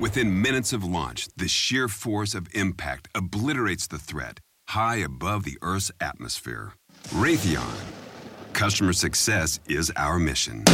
Within minutes of launch, the sheer force of impact obliterates the threat high above the Earth's atmosphere. Raytheon. Customer success is our mission.